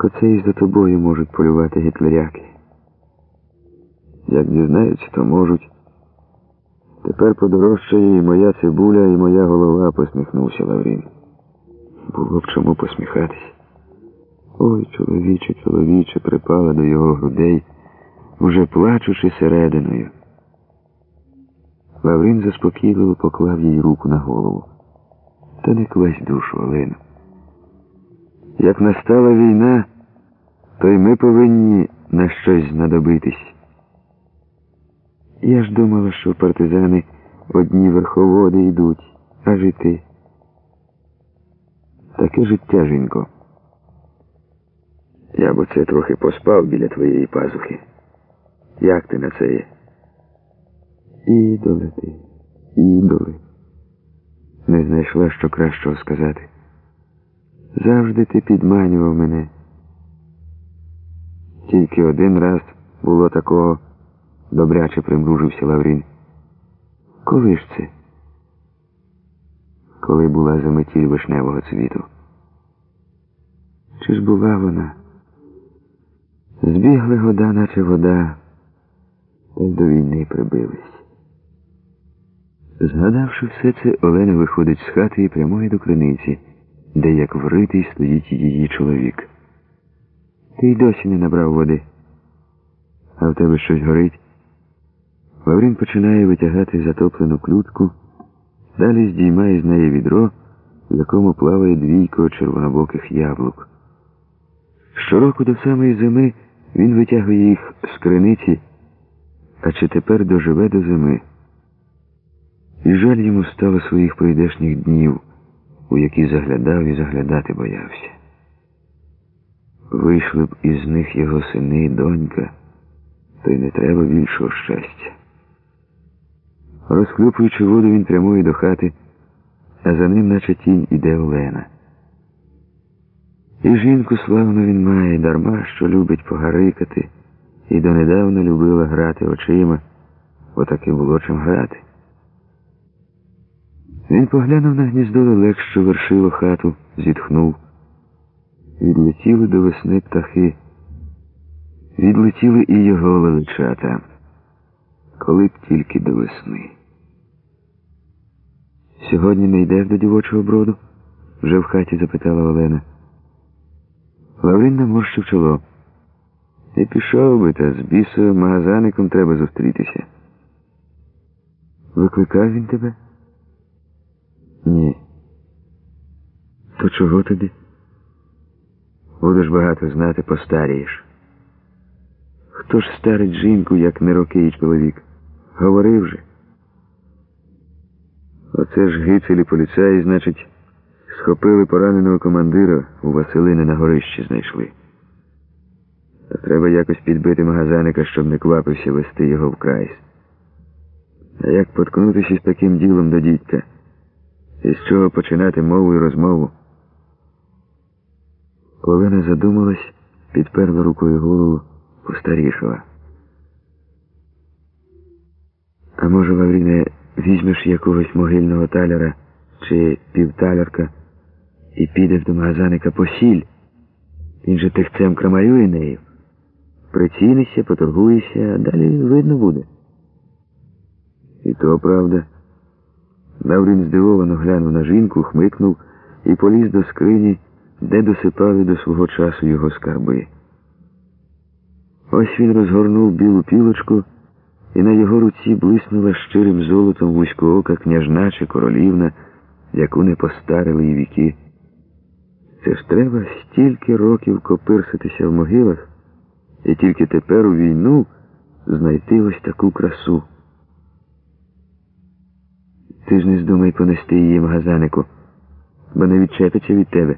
Так оце і за тобою можуть полювати гітлеряки. Як дізнаються, то можуть. Тепер подорожчає і моя цибуля, і моя голова, посміхнувся Лаврін. Було б чому посміхатись. Ой, чоловіче, чоловіче, припала до його грудей, уже плачучи серединою. Лаврін заспокійливо поклав їй руку на голову. Та не квась душу, Олено. Як настала війна, то й ми повинні на щось знадобитись. Я ж думала, що партизани одні верховоди йдуть, а жити. Таке життя, жінко. Я б оце трохи поспав біля твоєї пазухи. Як ти на це є? Ідоле ти, ідоле. Не знайшла, що кращого сказати. Завжди ти підманював мене. Тільки один раз було такого, добряче примружився Лаврін. Коли ж це? Коли була заметіль вишневого цвіту? Чи ж була вона? Збігли года, наче вода, та й до війни прибились. Згадавши все це, Олена виходить з хати і прямує до криниці, де, як вритий, стоїть її чоловік. Ти й досі не набрав води, а в тебе щось горить. Лаврін починає витягати затоплену клютку, далі здіймає з неї відро, в якому плаває двійко червонобоких яблук. Щороку до самої зими він витягує їх з криниці, а чи тепер доживе до зими. І жаль йому стало своїх прийдешніх днів, у які заглядав і заглядати боявся. Вийшли б із них його сини і донька, то й не треба більшого щастя. Розхлюпуючи воду, він прямує до хати, а за ним, наче тінь, іде Олена. І жінку славну він має, дарма, що любить погарикати, і донедавна любила грати очима, бо таки було чим грати. Він поглянув на гніздо лелек, що вершило хату, зітхнув. Відлетіли до весни птахи. Відлетіли і його величата. Коли б тільки до весни. Сьогодні не йдеш до дівочого броду? вже в хаті запитала Олена. Лаврін наморщив чоло. І пішов би, та з бісовим магазаником треба зустрітися. Викликав він тебе? Чого тобі? Будеш багато знати, постарієш. Хто ж старить жінку, як не роки і чоловік? Говорив же. Оце ж гицелі поліцаї, значить, схопили пораненого командира у Василини на горищі знайшли. Та треба якось підбити магазаника, щоб не квапився вести його в крайс. А як поткнутися з таким ділом до дідька? І з чого починати мову і розмову? Олена задумалась, підперла рукою голову, постарішала. А може, Лавріне, візьмеш якогось могильного таляра чи півталярка і підеш до магазаника по сіль? Він же тихцем крамарює нею. Прицінися, а далі видно буде. І то правда. Лаврін здивовано глянув на жінку, хмикнув і поліз до скрині, де досипали до свого часу його скарби. Ось він розгорнув білу пілочку, і на його руці блиснула щирим золотом вузькоока княжна чи королівна, яку не постарили й віки. Це ж треба стільки років копирситися в могилах, і тільки тепер у війну знайти ось таку красу. Ти ж не здумай понести її магазанику, бо не відчепиться від тебе,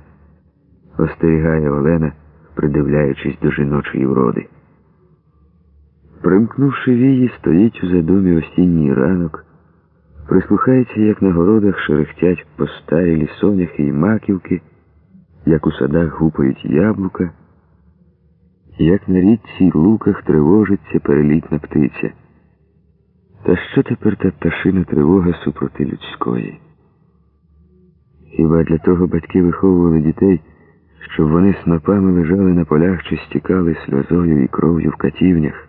остерігає Олена, придивляючись до жіночої вроди. Примкнувши вії, стоїть у задумі осінній ранок, прислухається, як на городах шерехтять постарілі соняхи і маківки, як у садах гупають яблука, як на річці й луках тривожиться перелітна птиця. Та що тепер та пташина тривога супроти людської? Хіба для того батьки виховували дітей, щоб вони снопами лежали на полях чи стікали сльозою і кров'ю в катівнях.